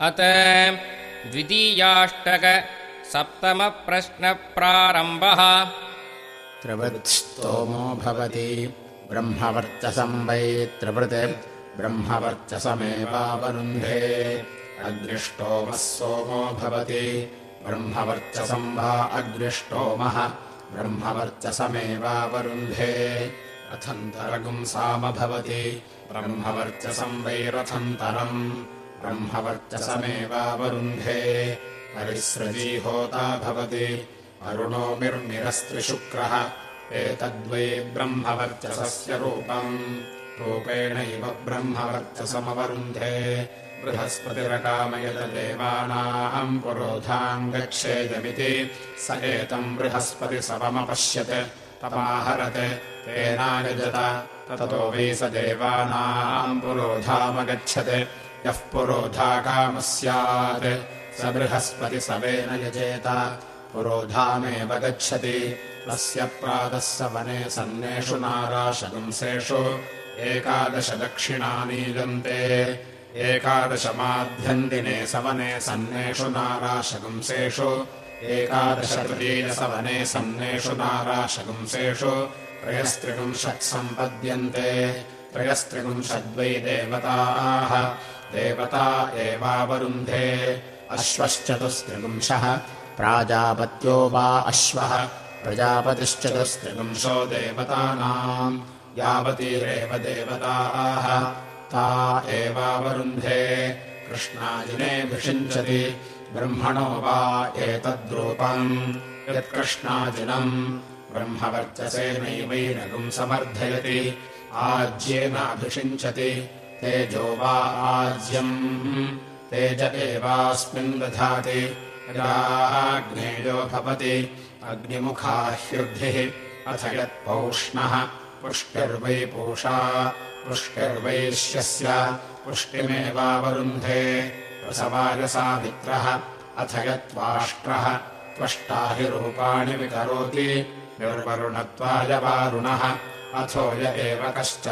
अत द्वितीयाष्टक सप्तमप्रश्नप्रारम्भः। त्रिवृत्स्तोमो भवति। ब्रह्मवर्चसं वै त्रिवृत्। ब्रह्मवर्चसमेवावरुन्धे। अग्निष्टोमः सोमो भवति। ब्रह्मवर्चसं वा अग्निष्टोमः ब्रह्मवर्चसमेवावरुन्धे। रथन्तरगुंसाम भवति। ब्रह्मवर्चसं वै रथन्तरम् ब्रह्मवर्चसमेवावरुन्धे परिसृजी होता भवति। अरुणोमिर्निरस्त्रिशुक्रः एतद्वै ब्रह्मवर्चसस्य रूपम्। रूपेणैव ब्रह्मवर्चसमवरुन्धे बृहस्पतिरकामयदेवानाम् पुरोधाम् गच्छेदमिति स एतम् बृहस्पतिसवमपश्यत् तमाहरत्। तेनायजत ततो वै स देवानाम् पुरोधामगच्छत् यः पुरोधा कामः स्यात् स बृहस्पतिसवेन यजेत। पुरोधामेव गच्छति। तस्य प्रातः स वने सन्नेषु नाराशगुंसेषु। एकादशदक्षिणानीयन्ते एकादशमाध्यन्दिने सवने सन्नेषु नाराशगुंसेषु। एकादशतृतीयसवने सन्नेषु नाराशगुंसेषु। त्रयस्त्रिपुंशत्सम्पद्यन्ते त्रयस्त्रिपुंशद्वै देवताः देवता एवावरुन्धे। अश्वश्चतुस्त्रिपुंशः प्राजापत्यो वा अश्वः। प्रजापतिश्चतुस्त्रिपुंशो देवतानाम्। यावतीरेव देवताः। ता एवावरुन्धे। कृष्णाजिनेऽभिषिञ्चति ब्रह्मणो वा एतद्रूपम्। यत्कृष्णाजिनम् ब्रह्मवर्चसेनैवैनगुम् समर्थयति। आज्येनाभिषिञ्चति तेजो वा आज्यम्। तेज एवास्मिन् दधाति। राग्नेयो भवति। अग्निमुखा ह्युद्धिः। अथ यत्पौष्णः पुष्टिर्वै पूषा। पुष्टिर्वैश्यस्य। पुष्टिमेवावरुन्धे। प्रसवायसामित्रः अथ यत्त्वाष्ट्रः त्वष्टा हि रूपाणि विकरोति निर्वरुणत्वाय वारुणः। अथो य एव कश्च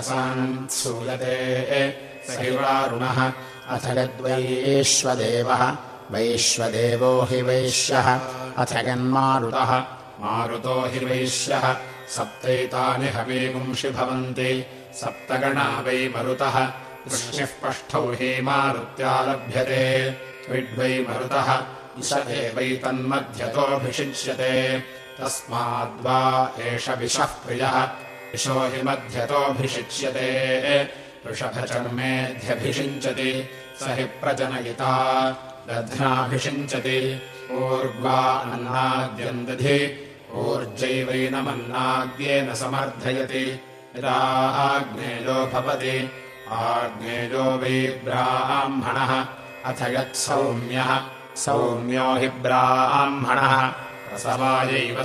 सूयते स हि वारुणः अथ यद्वैश्वदेवः। वैश्वदेवो हि वैश्यः। अथ यन्मारुतः। मारुतो हि वैश्यः। सप्तैतानि हवीगुंषि भवन्ति। सप्तगणा वै मरुतः। वृष्णिः पष्ठौ हि मारुत्या लभ्यते त्विड्वै मरुतः। इष एवैतन्मध्यतोऽभिषिच्यते तस्माद्वा एष विषः प्रियः। विशो हि मध्यतोऽभिषिच्यते वृषभचर्मेध्यभिषिञ्चति स हि प्रजनयिता दध्नाभिषिञ्चति। ऊर्ग्वा अन्नाद्यम् दधि ऊर्जैवैनमन्नाद्येन समर्थयति। यदा आग्नेयो भवति। आग्नेयो वै ब्राह्मणः। अथ यत्सौम्यः सौम्यो। हि ब्राह्मणः। प्रसवायैव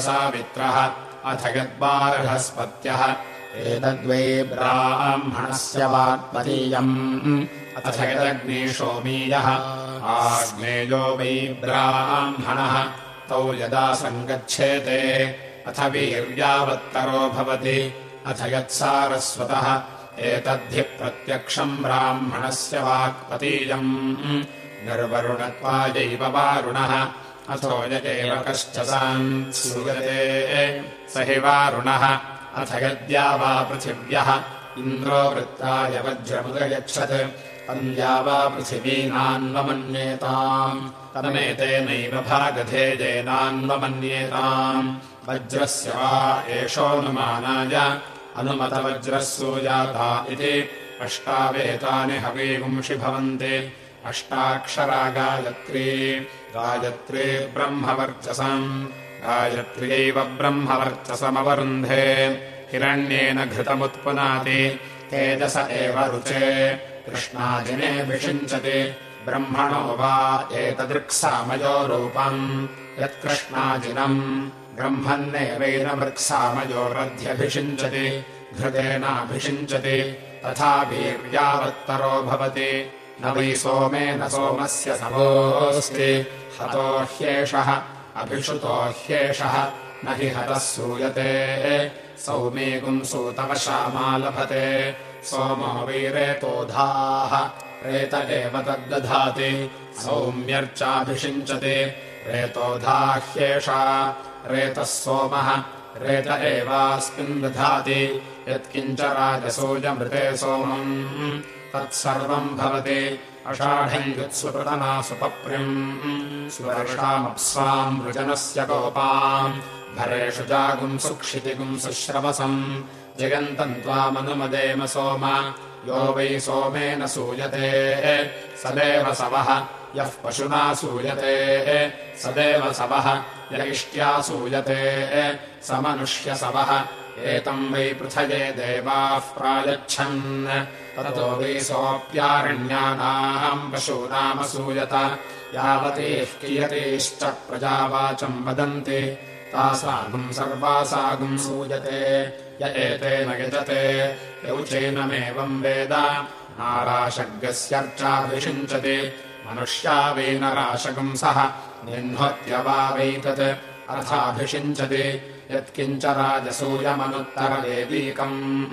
अथ यद्बार्हस्पत्यः एतद्वै ब्राह्मणस्य वाक्पदीयम् अथ यदग्निशोमीयः आग्नेयो वै ब्राह्मणः। तौ यदा सङ्गच्छेते अथ वीर्यावत्तरो भवति। अथ यत्सारस्वतः। एतद्धि प्रत्यक्षम् ब्राह्मणस्य वाक्पतीयम् निर्वरुणत्वायैव वारुणः। अथो य साम् श्रूयते स हि वारुणः अथ यद्या वा पृथिव्यः। इन्द्रो वृत्ताय वज्रमुदयच्छत् तन्द्या वा पृथिवीनान्वमन्येताम्। तमेतेनैव भागधेयेनान्वमन्येताम् वज्रस्य वा एषोऽनुमानाय अनुमतवज्रः सूयाता इति। अष्टावेतानि हवीगुंषि भवन्ति। अष्टाक्षरा गायत्री। गायत्री ब्रह्मवर्चसम् गायत्र्यैव ब्रह्मवर्चसमवरुन्धे। हिरण्येन घृतमुत्पुनाति तेजस एव रुचे। कृष्णाजिने विषिञ्चति ब्रह्मणो वा एतदृक्सामयो रूपम् यत्कृष्णाजिनम् ब्रह्मन्नेवैन वृक्सामयोरध्यभिषिञ्चति घृतेनाभिषिञ्चति तथा वीर्यावत्तरो भवति। न वै सोमेन सोमस्य समोऽस्ति हतो ह्येषः अभिषुतो ह्येषः न हि हतः सूयते। सौमीकुम् सूतवशामालभते सोमो वीरेतोधाः रेत एव तद्दधाति। सौम्यर्चाभिषिञ्चति। रेतोधाह्येषा रेतः सोमः। रेत एवास्मिन् दधाति। यत्किञ्च राजसूयमृते सोमम्। तत्सर्वम् भवति अषाढञ्जुत्सुप्रतना सुपप्रिम् सुवर्षामप्स्वाम् वृजनस्य कोपाम् भरेषु जागुम् सुक्षितिगुम् सुश्रवसम्। जगन्तम् त्वामनुमदेम सोम। यो वै सोमेन सूयते। सदेव सवः। यः पशुना सूयते। य इष्ट्या सूयते। स मनुष्यसवः एतम् वै पृथये देवाः प्रायच्छन्। ततो वै सोऽप्यारण्यानाम् पशूनामसूयत यावतीः कियतीश्च प्रजावाचम् वदन्ति। तासागुम् सर्वासागुम् सूयते। य एतेन यजते। यौचैनमेवम् वेद। नाराशग्यस्यर्चाभिषिञ्चति मनुष्या वैनराशगुंसः निह्नोत्य वा वैतत् अर्थाभिषिञ्चति यत्किञ्च राजसूयमनुत्तरवेदीकम्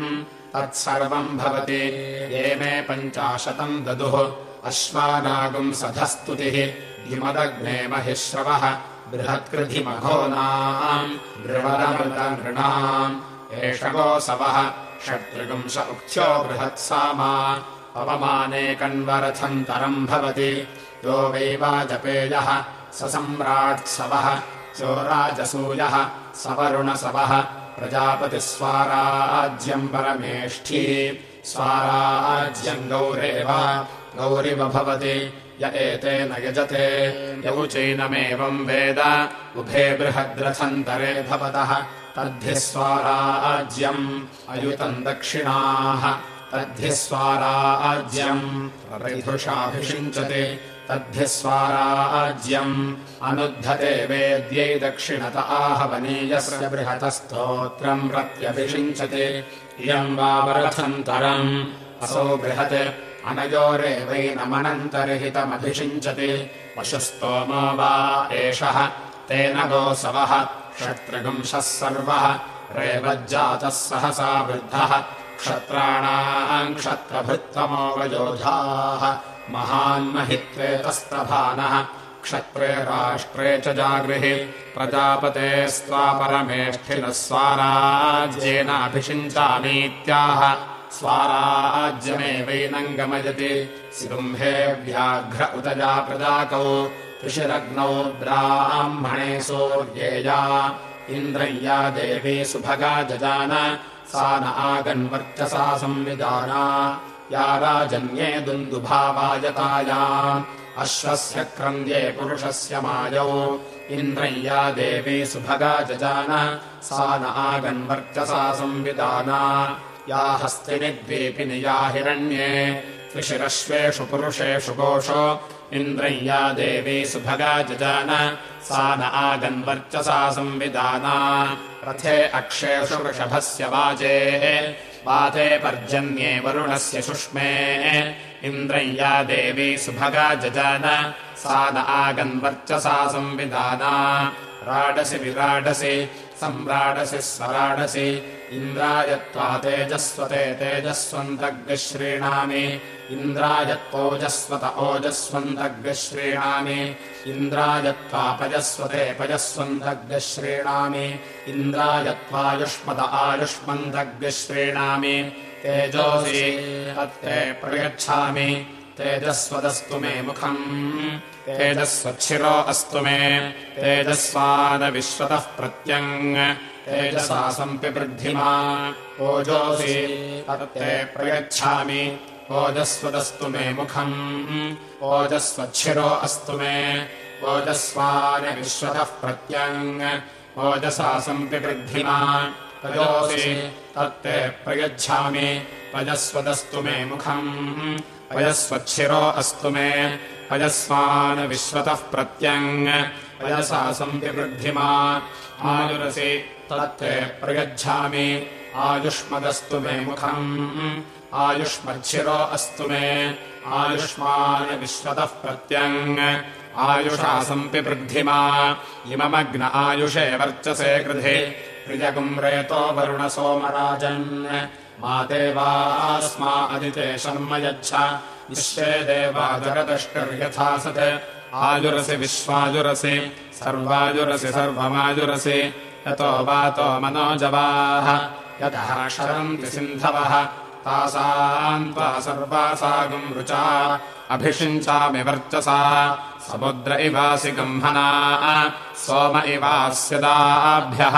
तत्सर्वम् भवति। ये मे पञ्चाशतम् ददुः। अश्वानागुम् सधस्तुतिः। धिमदग्ने महिश्रवः। बृहत्कृधिमघोनाम् नृणाम् एष गोसवः। षट्त्रिगुंश उक्थ्यो बृहत्सामा पवमाने कण्वरथन्तरम् भवति। यो वैवाजपेयः स सम्राट्सवः। यो राजसूयः सवरुणसवः। प्रजापतिस्वाराज्यम् परमेष्ठी। स्वाराज्यम् गौरेव। गौरिव भवति। य एतेन यजते। यौ चैनमेवम् वेद। उभे बृहद्रथन्तरे भवतः। तद्भिः स्वाराज्यम् अयुतम् दक्षिणाः। तद्भिः स्वाराज्यम् रैभृषाभिषिञ्चते तद्भिः स्वाराज्यम् अनुद्धते वेद्यै दक्षिणत आहवनीयस्य बृहतस्तोत्रम् प्रत्यभिषिञ्चते। इयम् वावरथन्तरम् असौ बृहत्। अनयोरेवैनमनन्तर्हितमभिषिञ्चति पशुस्तोमो वा एषः। तेन गोसवः क्षत्रगुंशः सर्वः। रेवज्जातः सहसा वृद्धः। क्षत्राणाम् क्षत्रभृत्तमोवयोधाः महान्महित्वेतस्तभानः। क्षत्रे राष्ट्रे च जागृहि प्रजापतेस्त्वा परमेष्ठिनः स्वाराज्येनाभिषिञ्चामीत्याह। स्वाराज्यमेवैनम् गमयति सिंहे व्याघ्र उतजा प्रजाकौ। ऋषिरग्नौ ब्राह्मणे सूर्येया। इन्द्रय्या देवी सुभगा जजान। सा न आगन्वर्चसा संविदाना या राजन्ये दुन्दुभावायतायाम्। अश्वस्य क्रन्द्ये पुरुषस्य मायौ। इन्द्रय्या देवी सुभगा जजान। सा न आगन्वर्चसा संविदाना। या हस्तिनिद्वीपिनि या हिरण्ये। त्रिशिरश्वेषु पुरुषेषु कोशो इन्द्रय्या देवी सुभगा जजान। सा न आगन्वर्चसा संविदाना। रथे अक्षेषु वृषभस्य वाजे वाते पर्जन्ये वरुणस्य सुष्मे इन्द्रय्या देवी सुभगा जजान। सा न आगन्वर्चसा संविदाना राडसि विराडसि सम्राडसि स्वराडसि इन्द्रायत्वा तेजस्वते तेजस्वन्तग्श्रीणामि इन्द्रायत्पोजस्वत ओजस्वन्तग्श्रीणामि इन्द्रायत्वापजस्वते पजस्वन्तग्श्रीणामि इन्द्रायत्वायुष्मत आयुष्मन्तग्श्रीणामि तेजोऽसि तत्ते प्रयच्छामि। तेजस्वदस्तु मे मुखम्। तेजस्वच्छिरो अस्तु मे। तेजस्वानविश्वतः प्रत्यङ् तेजसा सम्पिवृद्धिमा ओजोऽसि तत्ते प्रयच्छामि। ओजस्वदस्तु मे मुखम्। ओजस्वच्छिरो अस्तु मे। ओजस्वानविश्वतः प्रत्यङ् ओजसा सम्पिवृद्धिमा पयोऽसि तत्ते प्रयच्छामि। पयस्वदस्तु मे मुखम्। पयस्वच्छिरो अस्तु मे पयस्वानविश्वतः प्रत्यङ् पयसा सम्पिवृद्धिमा आयुरसि तत्ते प्रयच्छामि। आयुष्मदस्तु मे मुखम्। आयुष्मच्छिरो अस्तु मे। आयुष्मानविश्वतः प्रत्यङ् आयुषा सम्पिवृद्धिमा इममग्न आयुषे वर्चसे कृधे। प्रियगुम् रेतो वरुणसोमराजन् मा देवास्मा अदिते शर्म यच्छ विश्वे देवाजगदष्टर्यथा सत् आजुरसि विश्वाजुरसि सर्वाजुरसि सर्वमाजुरसि यतो वातो मनोजवाः यतः शरन्ति सिन्धवः तासाम् त्वा सर्वासागम् रुचा। अभिषिञ्चामि वर्चसा समुद्र इवासि गम्हना। सोम इवास्यदाभ्यः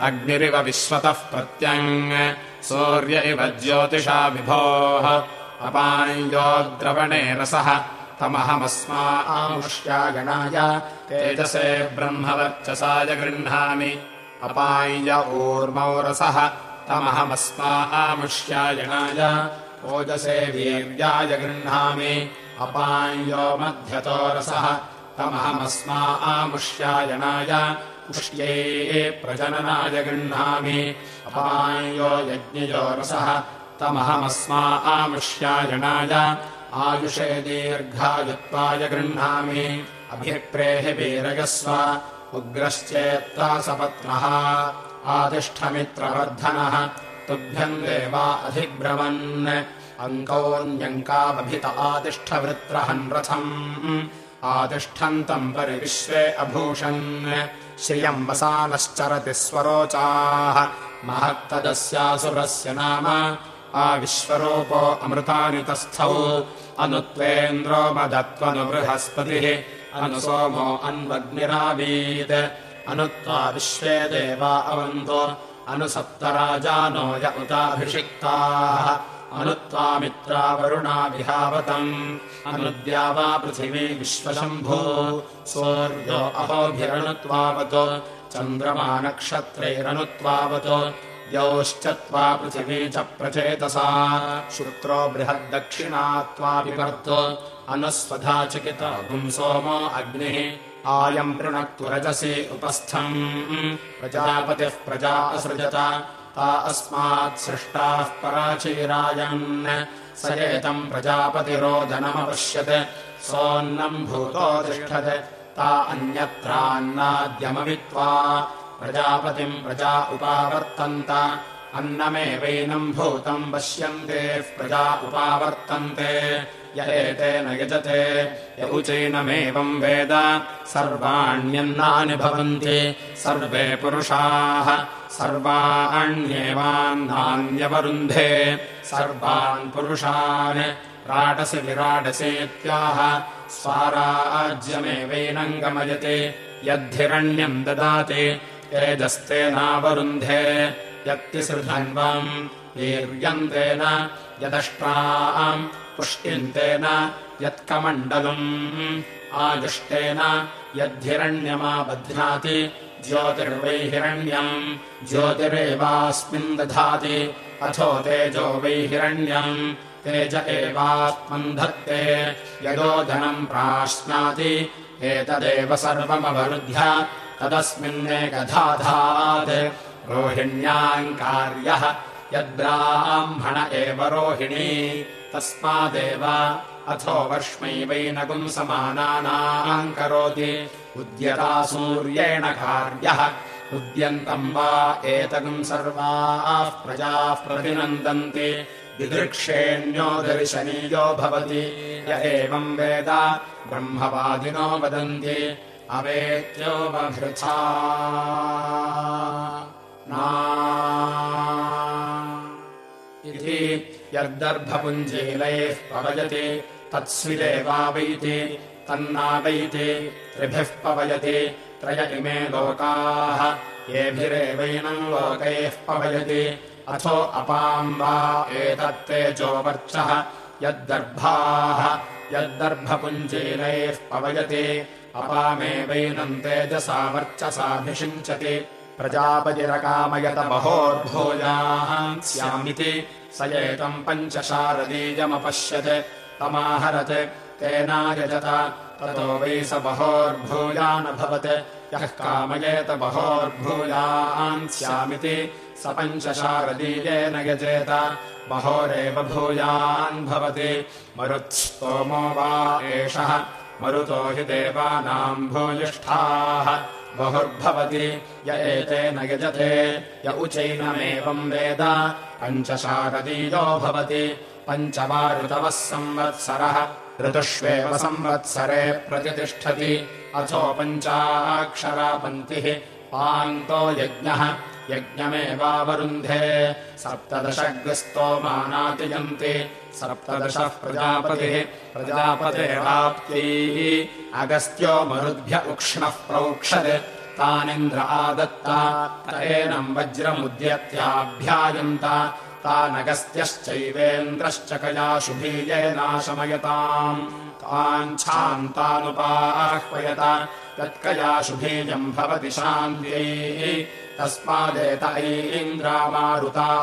अग्निरिव विश्वतः प्रत्यङ्। सूर्य इव ज्योतिषा विभोः अपाञ्जोद्रवणे रसः। तमहमस्मा आमुष्यागणाय तेजसे ब्रह्मवर्चसाय गृह्णामि। अपाञ्ज ऊर्मौ रसः। तमहमस्मा आमुष्यायणाय ओजसे वीर्याय गृह्णामि। अपाञ्यो मध्यतो रसः। तमहमस्मा आमुष्यायणाय पुष्ट्यै प्रजननाय गृह्णामि। अपाञ्यो यज्ञयो रसः तमहमस्मा आमुष्यायणाय। आयुषे दीर्घायुत्वाय गृह्णामि। अभिप्रेहि वीरयस्व। उग्रश्चेत्ता सपत्नः। आतिष्ठमित्रवर्धनः तुभ्यम् देवा अधिब्रवन् अङ्कोऽन्यङ्कावभित आतिष्ठवृत्रहन् रथम्। आतिष्ठन्तम् परिविश्वे अभूषन्। श्रियम् वसानश्चरति स्वरोचाः। महत्तदस्यासुरस्य नाम आविश्वरूपो अमृतानि तस्थौ अनुत्वेन्द्रो मदत्वनु बृहस्पतिः। अनुसोमो अन्वग्निरावीत्। अनुत्वा विश्वे देवा अवन्तो। अनुसप्तराजानो य उताभिषिक्ताः। अनुत्वामित्रा वरुणा विहावतम्। अनुद्या वा पृथिवी विश्वशम्भो। सूर्यो अहोभिरनुत्वावतो चन्द्रमा नक्षत्रैरनुत्वावतो द्यौश्चत्वा पृथिवी च प्रचेतसा। शुक्रो बृहद्दक्षिणा त्वाभिवर्तो अनुस्वधा चिकिता पुंसोमो अग्निः। आयम् पृणक्तु रजसि उपस्थम्। प्रजापतिः प्रजा असृजत। ता अस्मात् सृष्टाः पराचीरायन् स एतम् प्रजापतिरोदनमपश्यत् सोऽन्नम् भूतो तिष्ठत्। ता अन्यत्रान्नाद्यमवित्वा प्रजापतिम् प्रजा उपावर्तन्त। अन्नमेवैनम् भूतम् पश्यन्तेः प्रजा उपावर्तन्ते। य एतेन यजते य उचैनमेवम् वेद। सर्वाण्यन्नानि भवन्ति सर्वे पुरुषाः। सर्वाण्येवान्नान्यवरुन्धे सर्वान् पुरुषान्। राटसि विराटसेत्याह स्वाराज्यमेवैनम् गमयति यद्धिरण्यम् ददाति तेजस्तेनावरुन्धे यत्तिसृधन्वम् वीर्यन्तेन यदष्ट्राम् पुष्टिन्तेन यत्कमण्डलम् आयुष्टेन यद्धिरण्यमाबध्नाति ज्योतिर्वैहिरण्यम् ज्योतिरेवास्मिन् दधाति अथो तेजो वैहिरण्यम् तेज एवात्मन् धत्ते यदोधनम् प्राश्नाति एतदेव सर्वमवरुध्य तदस्मिन्नेकधाधात् रोहिण्याम् कार्यः। यद्ब्राह्मण एव रोहिणी। तस्मादेव अथो वर्ष्मैवैनगुम् समानानाम् करोति। उद्यता सूर्येण कार्यः। उद्यन्तम् वा एतगुम् सर्वाः प्रजाः प्रतिनन्दन्ति। दिदृक्षेण्यो दर्शनीयो भवति। य एवम् वेद ब्रह्मवादिनो वदन्ति अवेत्योपभृथा इति यद्दर्भपुञ्जीलैः पवयति तत्स्विदेवावैति तन्नावैति त्रिभिः पवयति त्रय इमे लोकाः। येभिरेवैनम् लोकैः पवयति अथो अपाम् वा एतत्तेजो वर्चः। यद्दर्भाः यद्दर्भपुञ्जीलैः पवयति अपामेवैनम् तेजसा वर्चसाभिषिञ्चति प्रजापतिरकामयत महोर्भोजाः स्यामिति स एतम् पञ्चशारदीयमपश्यत्। तमाहरत् तेनायजत ततो वै स बहोर्भूयानभवत्। यः कामयेत बहोर्भूयान् स्यामिति स पञ्चशारदीयेन यजेत। बहोरेव भूयान् भवति। मरुत्स्तोमो वा एषः मरुतो हि देवानाम् भूयिष्ठाः। बहुर्भवति य एतेन यजते य उचैनमेवम् वेद। पञ्चशारदीयो भवति पञ्चमा ऋतवः संवत्सरः। ऋतुष्वेव संवत्सरे प्रतितिष्ठति। अथो पञ्चाक्षरा पङ्क्तिः पान्तो यज्ञः यज्ञमेवावरुन्धे सप्तदशग्रस्तोमानातियन्ति सप्तदशः प्रजापतिः प्रजापतेराप्त्यैः अगस्त्यो मरुद्भ्य उक्ष्णः प्रोक्षत् तानिन्द्र आदत्ता एनम् वज्रमुद्यत्याभ्यायन्त तानगस्त्यश्चैवेन्द्रश्च कया शुभीयेनाशमयताम् ताञ्छान्तानुपाह्वयत तत्कया शुभीयम् भवति शान्त्यै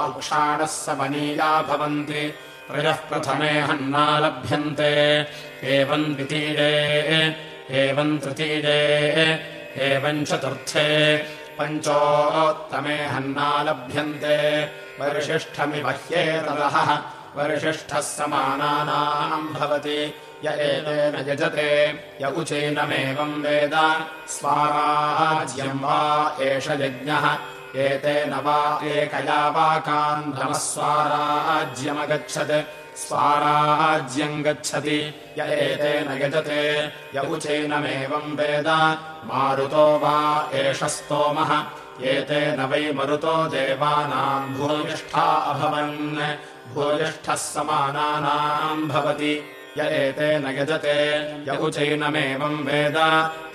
उक्षाणः समनीया भवन्ति। त्रयः प्रथमे हन्ना लभ्यन्ते। एवम् द्वितीये एवम् तृतीये एवम् चतुर्थे। पञ्चोत्तमे हन्ना लभ्यन्ते। वरिशिष्ठमिवह्येतदः वरिशिष्ठः समानानाम् भवति। य एतेन यजते। य उचैनमेवम् वेद। स्वाराज्यम् वा एष यज्ञः। एतेन वा एकया वाकान्धमः स्वाराज्यमगच्छत् स्वाराज्यम् गच्छति। य एतेन यजते। य उचैनमेवम् वेद। मारुतो वा एष स्तोमः। एतेन वै मरुतो देवानाम् भूयिष्ठा अभवन् भूयिष्ठः समानानाम् भवति। य एतेन यजते। य उचैनमेवम् वेद।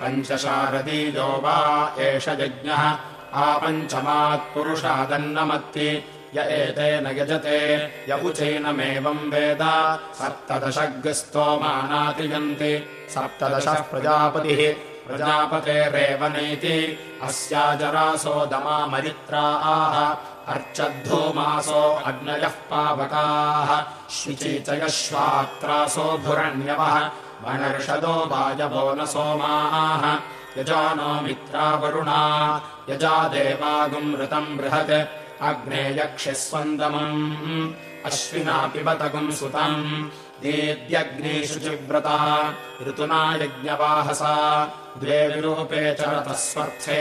पञ्चशारदीयो वा एष यज्ञः। आपञ्चमात्पुरुषादन्नमत्ति य एतेन यजते। य उचैनमेवम् वेद। सप्तदशग्रस्तोमानातियन्ति सप्तदशः प्रजापतिः। प्रजापतेरेव नैति। अस्याजरासोदमा मरित्रा आह अर्चद्धूमासो अग्नयः पावकाः श्वात्रासो भुरण्यवः वनर्षदो वायवो न सोमाः। यजानो मित्रावरुणा यजा देवागुम् ऋतम् बृहत् अग्ने यक्षिस्वन्दमम्। अश्विना पिबतगुम् सुतम् दीद्यग्निशुचिव्रता ऋतुना यज्ञवाहसा द्वे विरूपे च रतस्वर्थे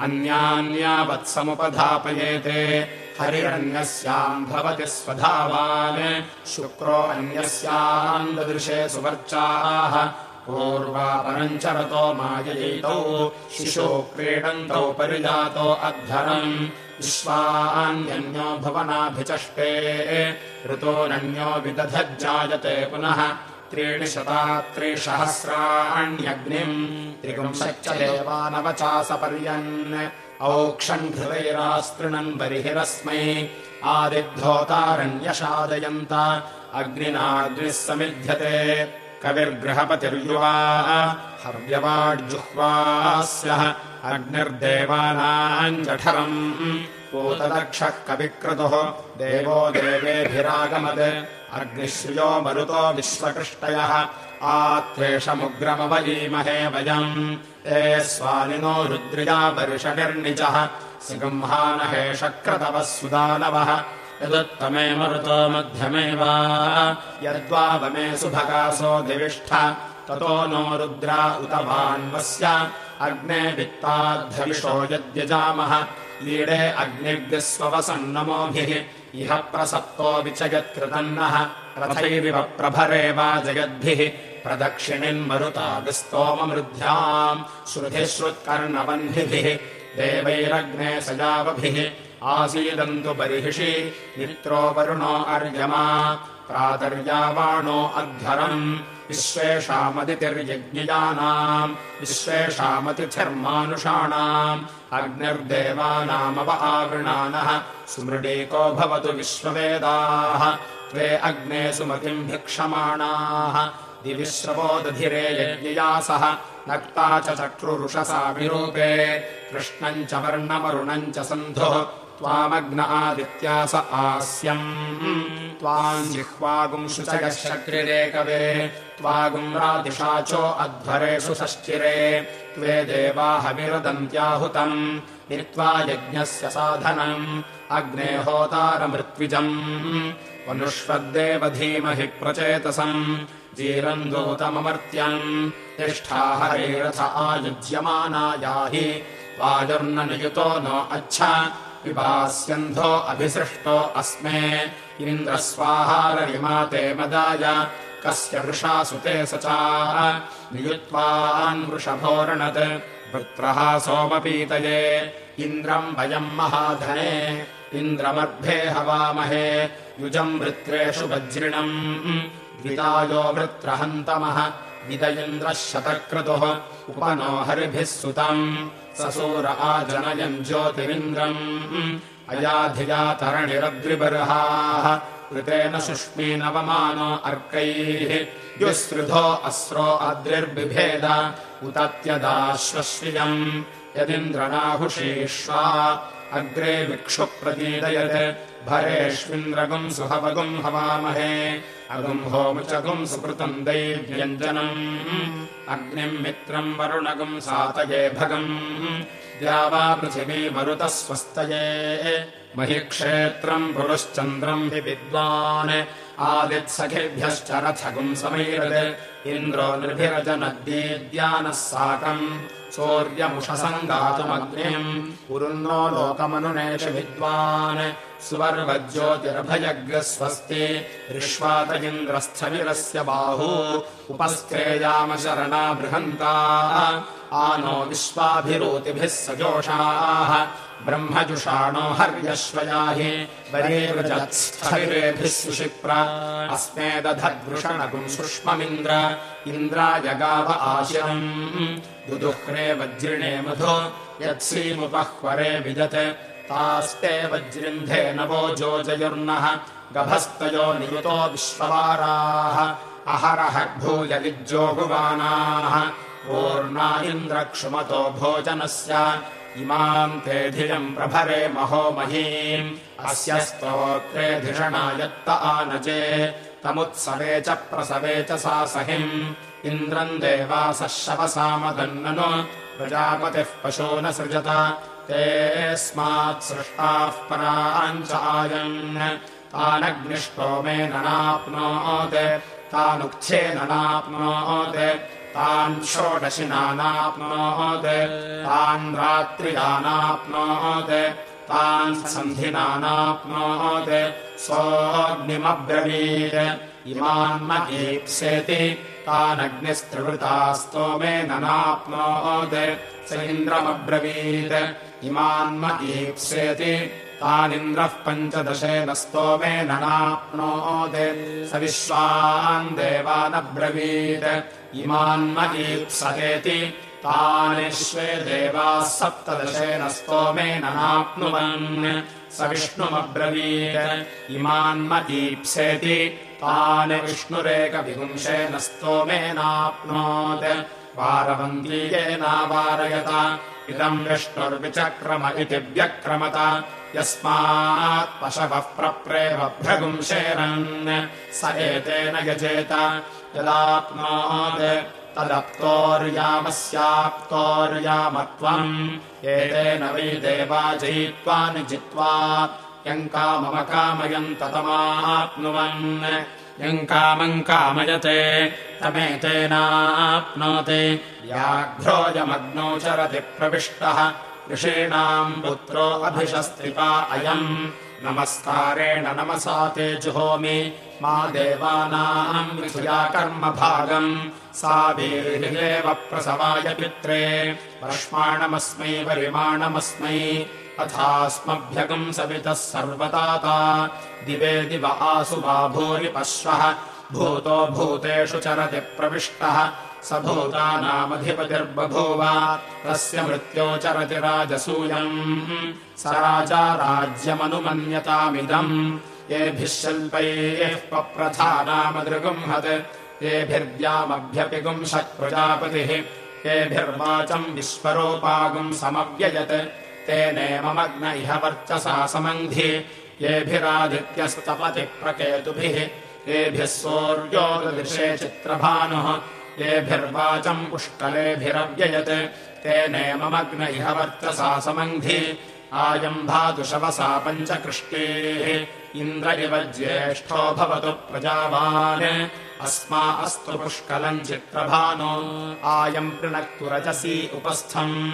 अन्यान्यावत्समुपधापयेते हरिरन्यस्याम् भवति स्वधावान्। शुक्रो अन्यस्याम् ददृशे सुवर्चाः। पूर्वापरञ्चरतो माययितौ। शिशो क्रीडन्तौ परिजातो अध्वरम्। विश्वान्यन्यो भुवनाभिचष्टे। ऋतोरन्यो विदधज्जायते पुनः त्रीणि शता त्रिसहस्राण्यग्निम् त्रिपुंशच्च देवानवचासपर्यन्। औक्षम् हृदैरास्तृणन् बर्हिरस्मै। आदिद्धोतारण्यशादयन्त अग्निनाग्निः समिध्यते। कविर्गृहपतिर्युवा। हव्यवाड्जुह्वास्यः अग्निर्देवानाम् जठरम्। पूतदक्षः कविक्रतुः। देवो देवेभिरागमत् अग्निश्रियो मरुतो विश्वकृष्टयः आत्वेषमुग्रमवलीमहे वयम्। ते स्वानिनो रुद्रिया वर्षनिर्निजः सिगंहानहेशक्रतवः सुदानवः यदुत्तमे मरुतो मध्यमे वा यद्वावमे सुभगासो दिविष्ठ। ततो नो रुद्रा उत वान्वस्य। अग्ने वित्ताद्धविषो यद्यजामः। लीडे अग्निग्स्ववसन्नमोभिः इह प्रसप्तो विचयत्कृतन्नः रथैरिव प्रभरे वा जगद्भिः प्रदक्षिणिन्मरुताभिस्तोममृद्ध्याम् श्रुतिः श्रुत्कर्णवह्निभिः देवैरग्ने सजावभिः आसीदन्तु बर्हिषि मित्रो वरुणो अर्यमा प्रातर्यावाणो अध्वरम्। विश्वेषामदितिर्यज्ञियानाम्। विश्वेषामतिथिर्मानुषाणाम्। अग्निर्देवानामव आवृणानः सुमृडीको भवतु विश्ववेदाः। त्वे अग्ने सुमतिम् भिक्षमाणाः। दिविश्रवो दधिरे यज्ञयासः नक्ता च चक्रुरुषसा विरूपे कृष्णम् च वर्णमरुणम् च सन्धुः त्वामग्न आदित्यास आस्यम्। त्वाम् जिह्वागुंशुचयः कवे। त्वागुम् रादिशाचो अध्वरेषु षष्ठिरे त्वे देवाहविरदन्त्याहुतम् नित्वा यज्ञस्य साधनम्। अग्ने होतारमृत्विजम्। वनुष्वद्देव धीमहि प्रचेतसम्। जीरम् दूतममर्त्यम् तिष्ठा हरेरथ आयुज्यमाना याहि। वायुर्न नियुतो नो अच्छा पिबास्यन्धो अभिसृष्टो अस्मे। इन्द्रस्वाहाररिमाते मदाय। कस्य वृषा सुते स नियुत्वान्वृषभोरणत् वृत्रः सोमपीतये। इन्द्रम् वयम् महाधने। इन्द्रमर्भे हवामहे। युजम् वृत्रेषु वज्रिणम्। द्वितायो वृत्रहन्तमः। विद इन्द्रः शतक्रतुः। उपनो हरिभिः सुतम् ससूर आजनयम् ज्योतिरिन्द्रम्। अयाधिया तरणिरद्रिबर्हाः कृतेन सुष्मीनवमानो अर्कैः। युसृधो अस्रो अद्रिर्बिभेद। उतत्यदाश्वश्रियम्। यदिन्द्रनाहुषीष्वा। अग्रे विक्षुप्रतीडयत् भरेष्विन्द्रगुम् सुहवगुम् हवामहे अगुम् होमुचगुम् सुकृतम् दैव्यञ्जनम्। अग्निम् मित्रम् वरुणगुम् सातये भगम्। द्यावा पृथिवी मरुतः स्वस्तये। महि क्षेत्रम् पुरुश्चन्द्रम् हि विद्वान्। आदित्सखिभ्यश्च रथगुम् समैरत्। इन्द्रो निर्भिरजनद्येद्यानः साकम् सूर्यमुषसङ्गातुमग्निम् पुरुन्नो लोकमनुनेष विद्वान् सुवर्वज्योतिरभयग्रस्वस्ति। ऋष्वात इन्द्रस्थविरस्य बाहू। उपस्त्रेयामशरणा बृहन्ता आनो विश्वाभिरोतिभिः सजोषाः ब्रह्मजुषाणो हर्यश्वयाहि वरेवृजत्स्थविरेभिः सुषिप्र। सुष्ममिन्द्र इन्द्रायगाव आशिरम्। दुदुह्रे वज्रिणे मधु यत्सीमुपह्वरे विदत्। तास्ते वज्रिन्धे नवो जोजयुर्नः गभस्तयो नियुतो विश्ववाराः। अहरः भूयलिज्जोगुवानाः पूर्णा इन्द्रक्षुमतो भोजनस्य इमाम् ते धियम् प्रभरे महो महीम्। अस्य स्तोत्रे धिषणा यत्त आनजे। तमुत्सवे च प्रसवे च सा सहिम्। इन्द्रम् देवासः शवसामदन्ननु प्रजापतिः पशो न सृजत। ते स्मात् सृष्टाः पराञ्च आयन्। तानग्निष्टोमेन नाप्नोत् तानुक्थ्येन नाप्नोत् तान् षोडशिनानाप्नोत् तान् रात्रियानाप्नोत् तान् सन्धिनानाप्नोत् सोऽग्निमब्रवीत्। इमान्महीप्सेति तानग्निस्त्रिवृतास्तोमेन नाप्नोत् स इन्द्रमब्रवीत्। इमान्महीप्सेति तानिन्द्रः पञ्चदशेन स्तोमेन नाप्नोत् स विश्वान् देवानब्रवीत् इमान्महीप्सतेति तानिश्वे देवाः सप्तदशेन स्तोमेन नाप्नुवन् स विष्णुमब्रवीत्। इमान्महीप्सेति तानि विष्णुरेकविपुंशेन स्तोमेनाप्नोत् वारवन्तीयेनावारयत इदम् विष्णुर्विचक्रम इति व्यक्रमत। यस्मात् पशवः प्रप्रेवभ्रगुंशेरन् स एतेन यजेत यदाप्नोत् तदप्तोर्यामस्याप्तोर्यामत्वम् एतेन वै देवा जयित्वा निजित्वा यम् काममकामयम् ततमाप्नुवन् यम् कामम् कामयते तमेतेनाप्नोति व्याघ्रोऽयमग्नौ चरति प्रविष्टः ऋषीणाम् पुत्रो अभिषस्त्रिपा अयम् नमस्कारेण नमसा ते जुहोमि मा देवानाम् विषया कर्मभागम् सा वीर्हिदेव प्रसवाय पित्रे। वर्ष्माणमस्मै वरिमाणमस्मै। अथास्मभ्यगम् सवितः सर्वताता दिवे दिव आसु वा भूरि पश्वः भूतो भूतेषु चरति प्रविष्टः स भूतानामधिपतिर्बभूव तस्य मृत्यो चरति राजसूयम् स राजा राज्यमनुमन्यतामिदम्। येभिः शिल्पैः पप्रथानामदृगुंहत् येभिर्व्यामभ्यपिगुंशत् प्रजापतिः येभिर्वाचम् विश्वरूपागुम् समव्ययत्। तेनेममग्न इह वर्चसा समन्धि येभिरादित्यस्तपति प्रकेतुभिः येभिः सोऽर्योदृशे चित्रभानुः येभिर्वाचम् पुष्कलेभिरव्ययत् तेनेममग्न इह वर्चसा समन्धि आयम् भातुषवसा पञ्चकृष्टेः। इन्द्र इव ज्येष्ठो भवतु प्रजावान्। अस्मा अस्तु पुष्कलम् चित्रभानो। आयम् पृणक्तु रजसी उपस्थम्।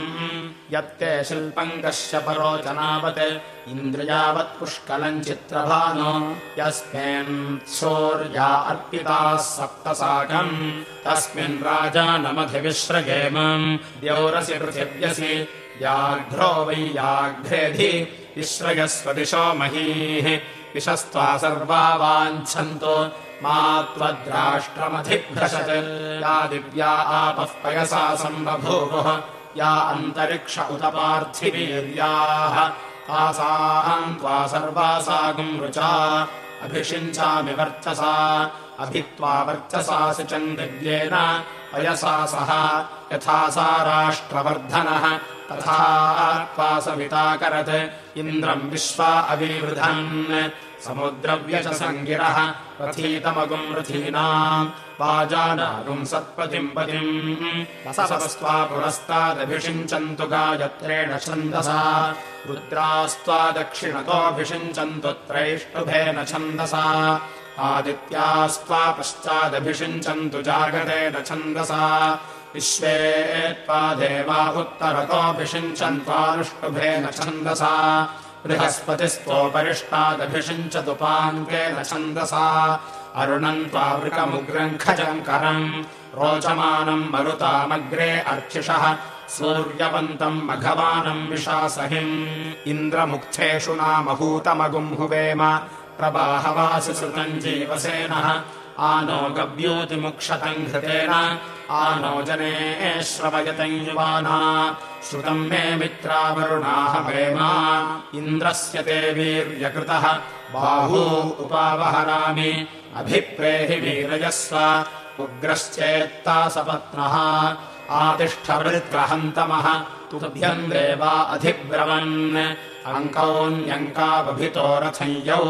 यत्ते शिल्पम् कश्यपरोचनावत् इन्द्रियावत् पुष्कलम् चित्रभानो। यस्मिन् सौर्या अर्पिताः सप्तसाकम् तस्मिन् राजानमधिविश्रगेमम् द्यौरसि पृथिव्यसि। व्याघ्रो वै व्याघ्रेधि विश्रयस्वदिशो महीः। विशस्त्वा सर्वा वाञ्छन्तो। मा त्वद्राष्ट्रमधिभ्रशत्। या दिव्या आपः पयसा सम्बभूवुः। या अन्तरिक्ष उत पार्थिवीर्याः तासाम् त्वा सर्वासागम् रुचा। अभिषिञ्चामि वर्चसा। अभित्वा वर्चसासि चन्दिव्येन पयसा सह। यथा सा राष्ट्रवर्धनः। तथा त्वा सविताकरत् इन्द्रम् विश्वा अविवृधन् समुद्रव्यचसङ्गिरः रथीतमगुम् रथीनाम् वाजानागुम् सत्पतिम् पतिम् वसवस्त्वा पुरस्तादभिषिञ्चन्तु गायत्रेण छन्दसा रुद्रास्त्वा दक्षिणतोऽभिषिञ्चन्तु त्रैष्टुभेन छन्दसा आदित्यास्त्वा पश्चादभिषिञ्चन्तु जागरेण छन्दसा विश्वे त्वा देवा उत्तरतोऽभिषिञ्चन्त्वानुष्टुभेन छन्दसा बृहस्पतिस्तोपरिष्टादभिषिञ्चदुपाङ्केन छन्दसा। अरुणम् त्वावृकमुग्रम् खजङ्करम् रोचमानम् मरुतामग्रे अर्चिषः। सूर्यवन्तम् मघवानम् विशासहिम् इन्द्रमुक्थेषु नामहूतमगुम् हुवेम प्रवाहवासिसृतम् जीवसेनः आनो गव्यूतिमुक्षतम् घृतेन आनो जने श्रवयतम् युवाना श्रुतम् मे मित्रावरुणाः प्रेमा इन्द्रस्य ते वीर्यकृतः बाहू उपावहरामि अभिप्रेहि वीरयस्व उग्रश्चेत्ता सपत्नः आतिष्ठवृत्रहन्तमः तुभ्यम् देवा अधिब्रवन् अङ्कौन्यङ्कावभितो रथञ्यौ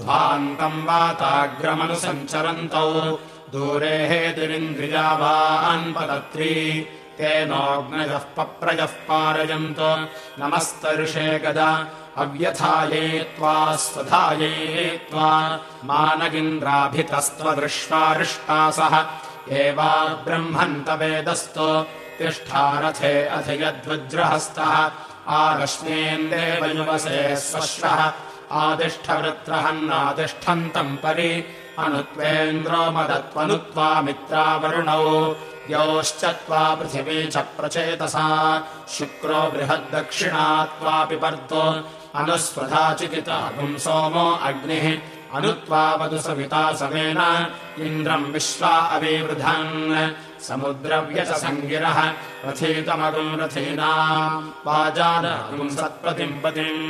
ध्वान्तम् वाताग्रमनुसञ्चरन्तौ। दूरे हेतिरिन्द्रियावान्पदत्री तेनोऽग्नयः पप्रजः पारयन्तो। नमस्तर्षे गदा। अव्यथाये त्वा स्वधाये त्वा। मानगिन्द्राभितस्त्वदृश्वारिष्टासः एवा ब्रह्मन्तवेदस्तो तिष्ठारथे अधियद्वज्रहस्तः आरश्मेन्देवयुवसे स्वश्वः आदिष्ठवृत्रहन्नातिष्ठन्तम् परि। अनुत्वेन्द्रो मदत्वनुत्वा मित्रावरुणौ। योश्च त्वा पृथिवी च प्रचेतसा। शुक्रो बृहद्दक्षिणा त्वापि पर्तो अनुस्वधा चिकिता पुंसोमो अग्निः। अनुत्वावतु सविता समेन इन्द्रम् विश्वा अविवृधन् समुद्रव्यचसङ्गिरः रथीतमगुम् रथीनाम् पतिम्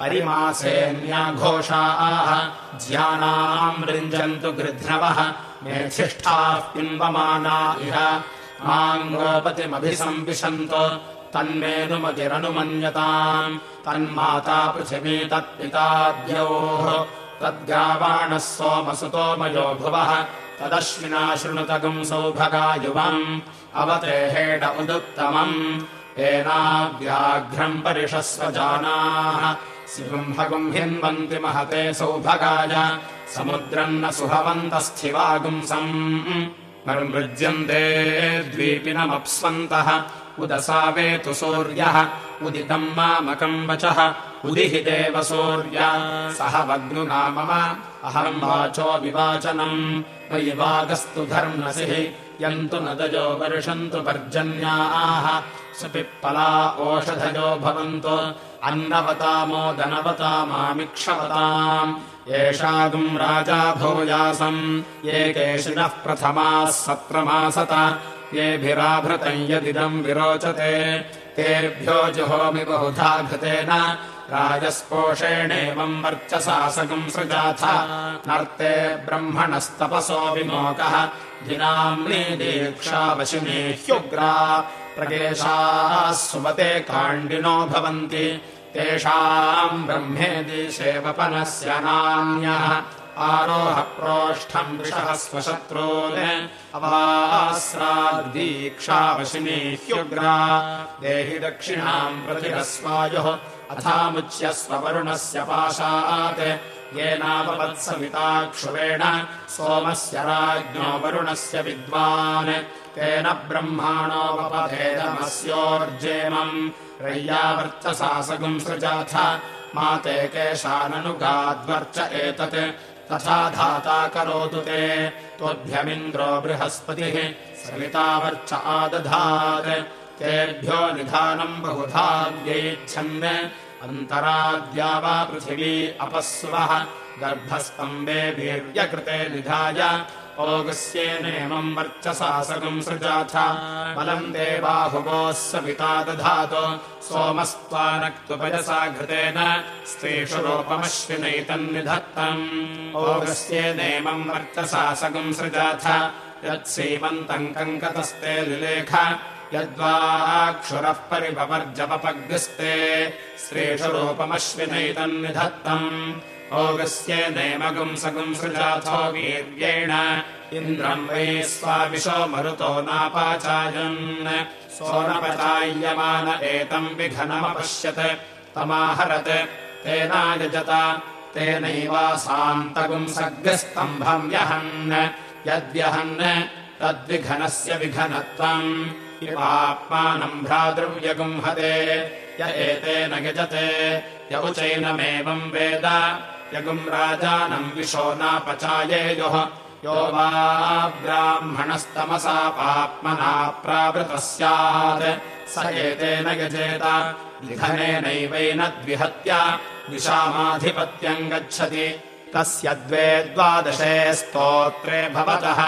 परिमासेऽन्याघोषाः ज्यानाम् वृञ्जन्तु गृध्रवः मेधिष्ठाः पिम्बमाना इह माङ्गोपतिमभिसंविशन्तो तन्मेनुमतिरनुमन्यताम् तन्माता पृथिवी तत्पिताद्योः तद्गावाणः सोमसुतोमयो भुवः तदश्विना शृणुतगुम् सौभगायुवम् अवतेहेड उदुत्तमम् एनाव्याघ्रम् परिषस्वजानाः सिंहगुम् हिन्वन्ति महते सौभगाय। समुद्रम् न सुहवन्तस्थिवागुंसम्। मर्मृज्यन्ते द्वीपिनमप्स्वन्तः। उदसावेतु सूर्यः। उदितम् मामकम् वचः। उदिहि देव सूर्य। सह अहम् वाचो विवाचनम् मयि वागस्तु धर्मसिः यन्तु नदयो वर्षन्तु पर्जन्याः सुपिप्पला ओषधयो भवन्तु अन्नवतामोदनवतामामिक्षवताम् एषागुम् राजा भूयासम् ये केशिनः प्रथमाः सत्रमासत येभिराभृतम् यदिदम् विरोचते। तेभ्यो जुहोमि बहुधा घृतेन। राजस्पोषेणेवम् वर्चसासकम् सृजाथ। नर्ते ब्रह्मणस्तपसो विमोकः। दिनाम्नी दीक्षावशिनी ह्युग्रा। प्रकेशाः सुमते काण्डिनो भवन्ति। तेषाम् ब्रह्मेदिशेवपनस्य नान्यः आरोह प्रोष्ठम् विषः स्वशत्रून् अवास्रादीक्षावशिनीह्युग्रा देहि दक्षिणाम् प्रतिरस्वायुः अथामुच्य स्ववरुणस्य पाशात् येनापवत्समिताक्षुवेण सोमस्य राज्ञो वरुणस्य विद्वान्। तेन ब्रह्माणोपपथेदमस्योर्जेमम् रय्यावर्चसासगुम् सृजाथ मा ते केशाननुगाद्वर्च एतत् तथा धाता करोतु ते। त्वभ्यमिन्द्रो बृहस्पतिः सवितावर्च आदधात्। तेभ्यो निधानम् बहुधा व्यैच्छन् अन्तराद्या वा पृथिवी अपस्वः। गर्भस्तम्बे वीर्यकृते निधाय ओगस्येनेमम् वर्चसासकम् सृजाथ। बलम् देवाहुवोः सविता दधातु। सोमस्त्वानक्तुपयसा घृतेन। स्त्रीषु रूपमश्विनैतन्निधत्तम् ओगस्येनेमम् वर्चसासकम् सृजाथ। यत्सीमन्तम् कङ्कतस्ते लिलेख। यद्वाक्षुरः परिभवर्जपपग्स्ते श्रीषु रूपमश्विनैतन्निधत्तम् ओगस्य नेमगुंसगुम् सृजाथो वीर्येण। इन्द्रम् वै स्वाविशो मरुतो नापाचायन्। सोनपचाय्यमान एतम् विघनमपश्यत्। तमाहरत्। तेनायजत तेनैवासान्तगुंसग्स्तम्भम् व्यहन् यद्व्यहन् तद्विघनस्य विघनत्वम्। इवात्मानम् भ्रातृव्यगुंहते य एतेन यजते य उचैनमेवम् वेद। यगुम् राजानम् विशो नापचायेयुः यो। वा ब्राह्मणस्तमसा पाप्मना प्रावृतः स्यात् स एतेन यजेत निधनेनैवैन द्विहत्य। दिशामाधिपत्यम् गच्छति। तस्य द्वे द्वादशे स्तोत्रे भवतः।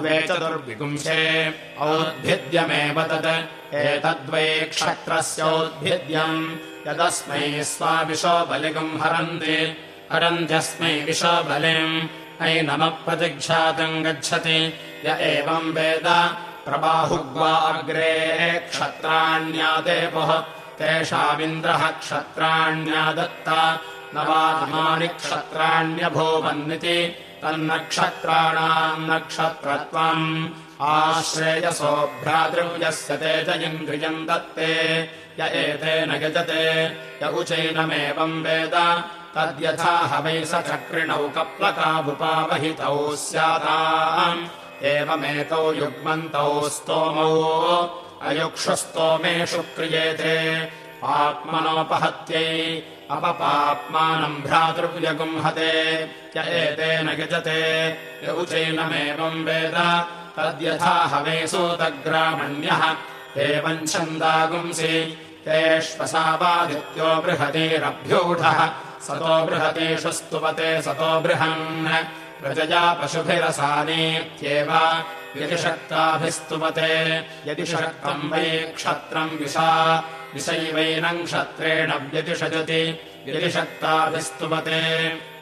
द्वे चतुर्विपुंशे औद्भिद्यमेव तत् एतद्वै क्षत्रस्योद्भिद्यम्। यदस्मै स्वाविशो बलिगम् हरन्ति हरन्त्यस्मै विशो बलिम्। ऐनमप्रतिक्षातम् गच्छति य एवम् वेद प्रबाहुग्वा अग्रे क्षत्राण्यादेवः तेषामिन्द्रः क्षत्राण्यादत्ता नवात्मानि क्षत्राण्यभूवन्निति। तन्नक्षत्राणाम् नक्षत्रत्वम् आश्रेयसो भ्रातृव्यस्य तेजयिन्द्रियम् दत्ते य एतेन यजते य उचैनमेवम् वेद तद्यथा हवै स चक्रिणौ कप्लकाभुपावहितौ स्याताम् एवमेतौ युग्मन्तौ स्तोमौ अयुक्षुस्तोमेषु क्रियेते आत्मनोपहत्यै अपपाप्मानम् भ्रातृव्यगुंहते य एतेन यजते य वेद तद्यथा हवे सूतग्रामण्यः। एवम् छन्दागुंसि तेष्वसावादित्यो बृहतीरभ्यूढः सतो बृहतीषु स्तुवते सतो बृहन्। प्रजया पशुभिरसानीत्येव। यदि शक्ताभिस्तुवते यदि शक्तम् वै क्षत्रम् विशा विषैवैनम् क्षत्रेण व्यतिषजति। यदि शक्ताभिस्तुवते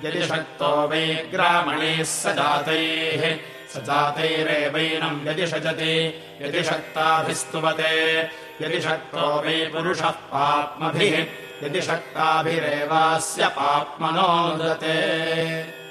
यदि शक्तो वै ग्रामणैः स जातैः स जातैरेवैनम् व्यतिषजति यदि शक्ताभिस्तुवते यदि शक्तो वै पुरुषः पाप्मभिः यदि शक्ताभिरेवास्य पाप्मनोदते